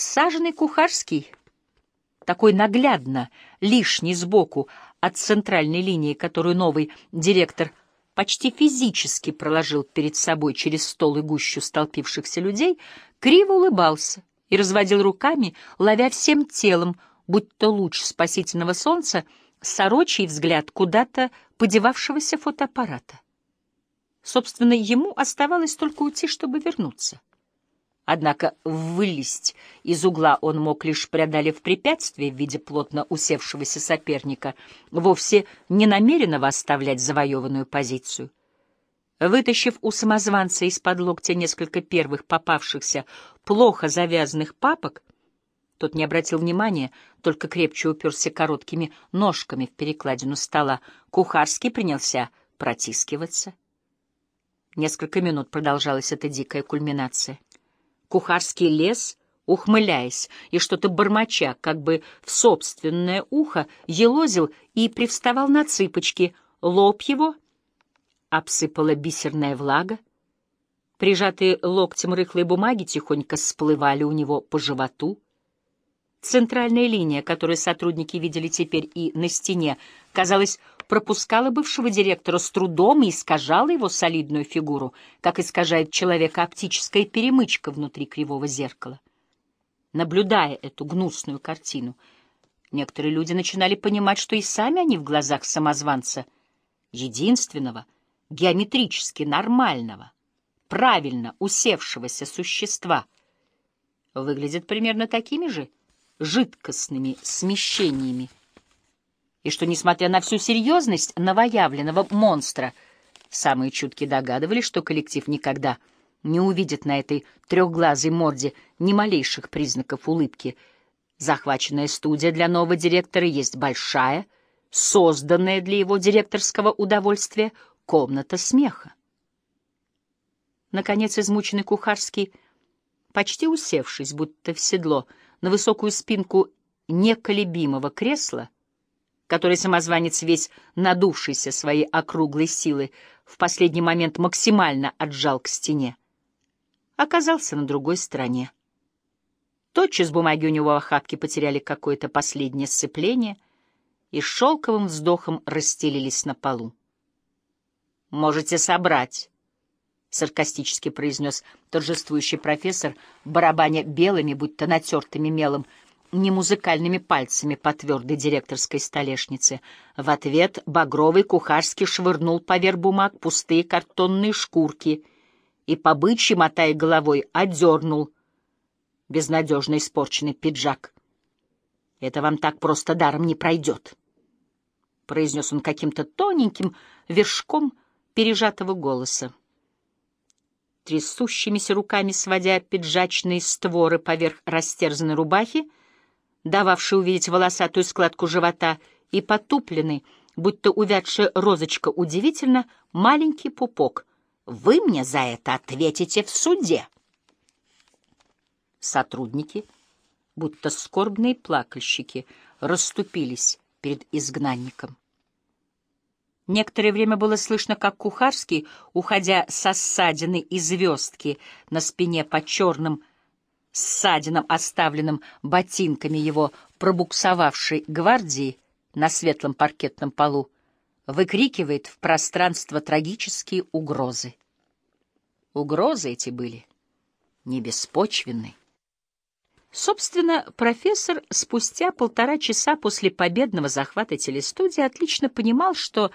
Саженный Кухарский, такой наглядно, лишний сбоку от центральной линии, которую новый директор почти физически проложил перед собой через стол и гущу столпившихся людей, криво улыбался и разводил руками, ловя всем телом, будь то луч спасительного солнца, сорочий взгляд куда-то подевавшегося фотоаппарата. Собственно, ему оставалось только уйти, чтобы вернуться. Однако вылезть из угла он мог лишь преодолев препятствие в виде плотно усевшегося соперника, вовсе не намеренного оставлять завоеванную позицию. Вытащив у самозванца из-под локтя несколько первых попавшихся плохо завязанных папок, тот не обратил внимания, только крепче уперся короткими ножками в перекладину стола. Кухарский принялся протискиваться. Несколько минут продолжалась эта дикая кульминация. Кухарский лес, ухмыляясь и что-то бормоча, как бы в собственное ухо, елозил и привставал на цыпочки. Лоб его обсыпала бисерная влага. Прижатые локтем рыхлой бумаги тихонько сплывали у него по животу. Центральная линия, которую сотрудники видели теперь и на стене, казалось, пропускала бывшего директора с трудом и искажала его солидную фигуру, как искажает человека оптическая перемычка внутри кривого зеркала. Наблюдая эту гнусную картину, некоторые люди начинали понимать, что и сами они в глазах самозванца, единственного, геометрически нормального, правильно усевшегося существа, выглядят примерно такими же, жидкостными смещениями, и что, несмотря на всю серьезность новоявленного монстра, самые чуткие догадывались, что коллектив никогда не увидит на этой трехглазой морде ни малейших признаков улыбки. Захваченная студия для нового директора есть большая, созданная для его директорского удовольствия комната смеха. Наконец, измученный Кухарский, почти усевшись, будто в седло, на высокую спинку неколебимого кресла, который самозванец весь надувшийся своей округлой силы в последний момент максимально отжал к стене, оказался на другой стороне. Тотчас бумаги у него в охапке потеряли какое-то последнее сцепление и шелковым вздохом расстелились на полу. «Можете собрать», — саркастически произнес торжествующий профессор, барабаня белыми, будто натертыми мелом, не музыкальными пальцами по твердой директорской столешнице. В ответ Багровый Кухарский швырнул поверх бумаг пустые картонные шкурки и, побычьи, мотая головой, одернул безнадежно испорченный пиджак. «Это вам так просто даром не пройдет», — произнес он каким-то тоненьким вершком пережатого голоса трясущимися руками сводя пиджачные створы поверх растерзанной рубахи, дававший увидеть волосатую складку живота, и потупленный, будто увядшая розочка удивительно, маленький пупок. «Вы мне за это ответите в суде!» Сотрудники, будто скорбные плакальщики, расступились перед изгнанником. Некоторое время было слышно, как Кухарский, уходя со ссадины и звездки на спине по черным ссадинам, оставленным ботинками его пробуксовавшей гвардии на светлом паркетном полу, выкрикивает в пространство трагические угрозы. Угрозы эти были не беспочвенны. Собственно, профессор спустя полтора часа после победного захвата телестудии отлично понимал, что